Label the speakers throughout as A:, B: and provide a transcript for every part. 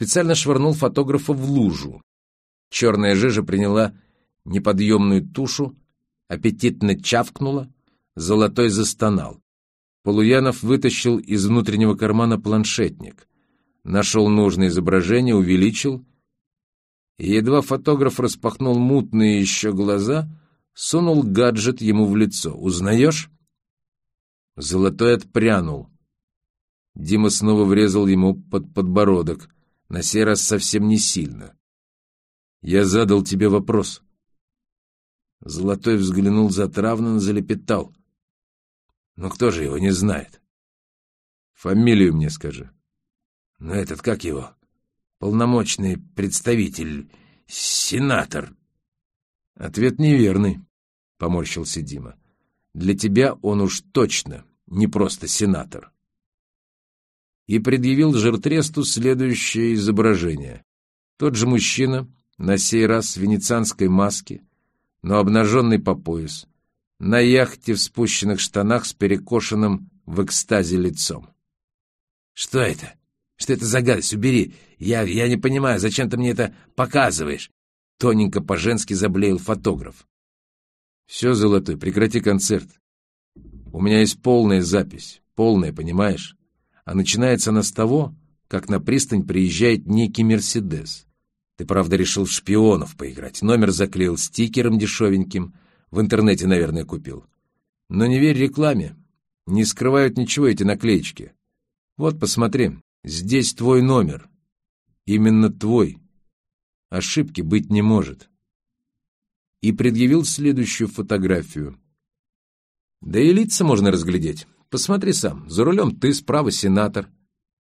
A: специально швырнул фотографа в лужу. Черная жижа приняла неподъемную тушу, аппетитно чавкнула, золотой застонал. Полуянов вытащил из внутреннего кармана планшетник, нашел нужное изображение, увеличил, и едва фотограф распахнул мутные еще глаза, сунул гаджет ему в лицо. «Узнаешь?» Золотой отпрянул. Дима снова врезал ему под подбородок, на сей раз совсем не сильно. «Я задал тебе вопрос». Золотой взглянул затравно, залепетал. «Ну кто же его не знает?» «Фамилию мне скажи». «Ну этот, как его? Полномочный представитель, сенатор». «Ответ неверный», — поморщился Дима. «Для тебя он уж точно не просто сенатор» и предъявил жиртресту следующее изображение. Тот же мужчина, на сей раз в венецианской маске, но обнаженный по пояс, на яхте в спущенных штанах с перекошенным в экстазе лицом. «Что это? Что это за гадость? Убери! Я, я не понимаю, зачем ты мне это показываешь?» Тоненько по-женски заблеял фотограф. «Все, Золотой, прекрати концерт. У меня есть полная запись, полная, понимаешь? А начинается она с того, как на пристань приезжает некий «Мерседес». Ты, правда, решил в шпионов поиграть. Номер заклеил стикером дешевеньким. В интернете, наверное, купил. Но не верь рекламе. Не скрывают ничего эти наклеечки. Вот, посмотри, здесь твой номер. Именно твой. Ошибки быть не может. И предъявил следующую фотографию. Да и лица можно разглядеть. Посмотри сам, за рулем ты, справа сенатор.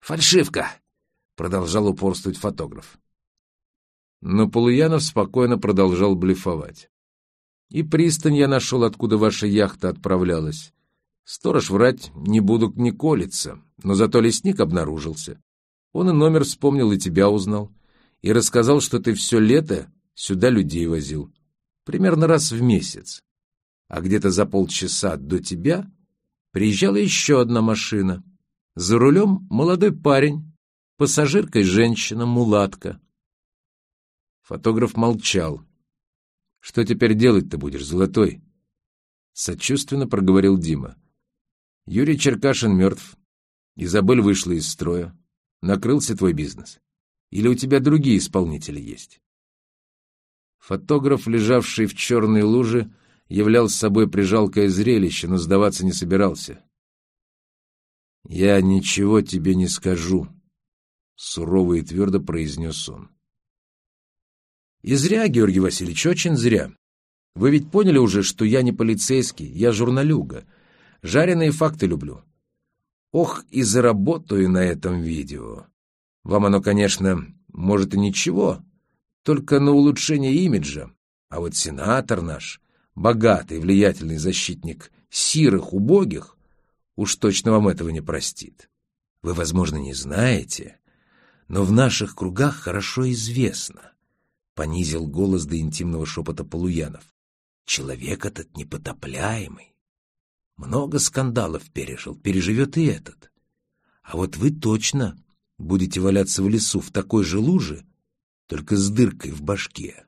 A: Фальшивка! Продолжал упорствовать фотограф. Но Полуянов спокойно продолжал блефовать. И пристань я нашел, откуда ваша яхта отправлялась. Сторож врать не буду не колется, но зато лесник обнаружился. Он и номер вспомнил, и тебя узнал. И рассказал, что ты все лето сюда людей возил. Примерно раз в месяц. А где-то за полчаса до тебя приезжала еще одна машина. За рулем молодой парень, пассажиркой женщина, мулатка. Фотограф молчал. «Что теперь делать-то будешь, Золотой?» Сочувственно проговорил Дима. «Юрий Черкашин мертв. Изабель вышла из строя. Накрылся твой бизнес. Или у тебя другие исполнители есть?» Фотограф, лежавший в черной луже, являл собой прижалкое зрелище, но сдаваться не собирался. «Я ничего тебе не скажу», — сурово и твердо произнес он. «И зря, Георгий Васильевич, очень зря. Вы ведь поняли уже, что я не полицейский, я журналюга. Жареные факты люблю. Ох, и заработаю на этом видео. Вам оно, конечно, может и ничего, только на улучшение имиджа. А вот сенатор наш богатый, влиятельный защитник сирых, убогих, уж точно вам этого не простит. Вы, возможно, не знаете, но в наших кругах хорошо известно, — понизил голос до интимного шепота Полуянов. Человек этот непотопляемый. Много скандалов пережил, переживет и этот. А вот вы точно будете валяться в лесу в такой же луже, только с дыркой в башке. —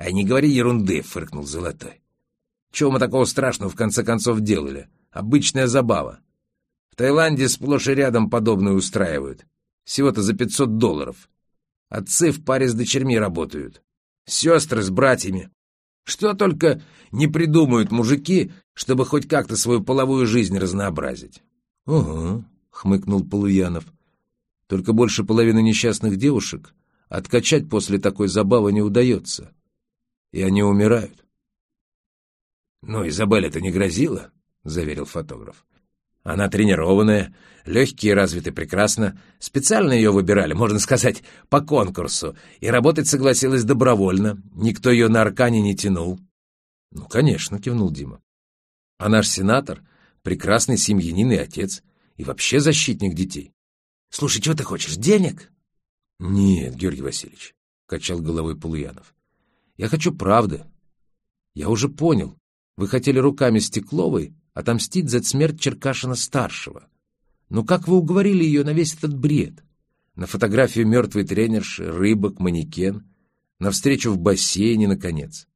A: А не говори ерунды, — фыркнул Золотой. — Чего мы такого страшного в конце концов делали? Обычная забава. В Таиланде сплошь и рядом подобное устраивают. Всего-то за пятьсот долларов. Отцы в паре с дочерьми работают. Сестры с братьями. Что только не придумают мужики, чтобы хоть как-то свою половую жизнь разнообразить. — Угу, — хмыкнул Полуянов. — Только больше половины несчастных девушек откачать после такой забавы не удается. — и они умирают. «Ну, Изабель это не грозило», — заверил фотограф. «Она тренированная, легкие развиты прекрасно. Специально ее выбирали, можно сказать, по конкурсу, и работать согласилась добровольно. Никто ее на аркане не тянул». «Ну, конечно», — кивнул Дима. «А наш сенатор — прекрасный семьянин и отец, и вообще защитник детей. Слушай, чего ты хочешь, денег?» «Нет, Георгий Васильевич», — качал головой Полуянов. Я хочу правды. Я уже понял. Вы хотели руками Стекловой отомстить за смерть Черкашина-старшего. Но как вы уговорили ее на весь этот бред? на фотографию мертвой тренерши, рыбок, манекен, на встречу в бассейне, наконец.